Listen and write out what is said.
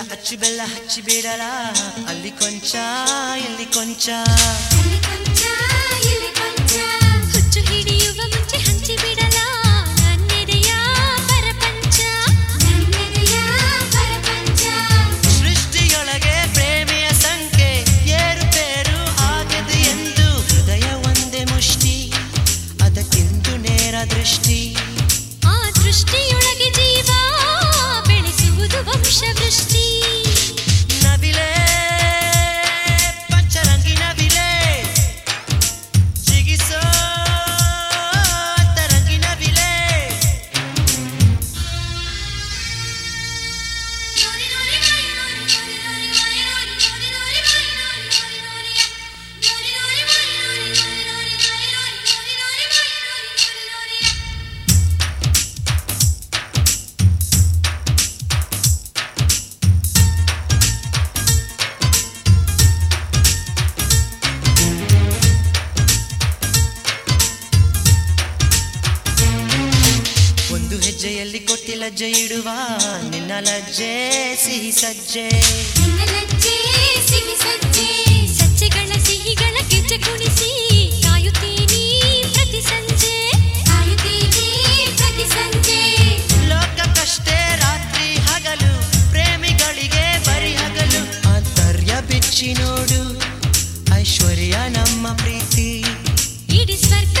ಬೆಲ್ಲ ಅಚ್ಚು ಬೆಲ್ಲ ಹಚ್ಚಿ ಬಿಡಲ ಅಲ್ಲಿ ಕೊಂಚ ಇಲ್ಲಿ ಕೊಂಚ ಒಂದು ಹೆಜ್ಜೆಯಲ್ಲಿ ಕೊಟ್ಟಿ ಲಜ್ಜೆ ಇಡುವ ನಿನ್ನ ಲಜ್ಜೆ ಸಿಹಿ ಸಜ್ಜೆ ಲಜ್ಜೆ ಸಿಹಿ ಸಜ್ಜೆ ಸಜ್ಜೆಗಳ ಸಿಹಿಗಳ ಗೆಜ್ಜೆ ಕುಣಿಸಿ ಕಾಯುತ್ತೀನಿ ಪ್ರತಿ ಸಂಜೆ ಕಾಯುತ್ತೀನಿ ಪ್ರತಿ ಸಂಜೆ ಲೋಕಕ್ಕಷ್ಟೇ ರಾತ್ರಿ ಹಗಲು ಪ್ರೇಮಿಗಳಿಗೆ ಬರಿ ಹಗಲು ಅಂತರ್ಯ ಬಿಚ್ಚಿ ನೋಡು ಐಶ್ವರ್ಯ ನಮ್ಮ ಪ್ರೀತಿ ಇಡೀ ಸ್ವರ್ಗ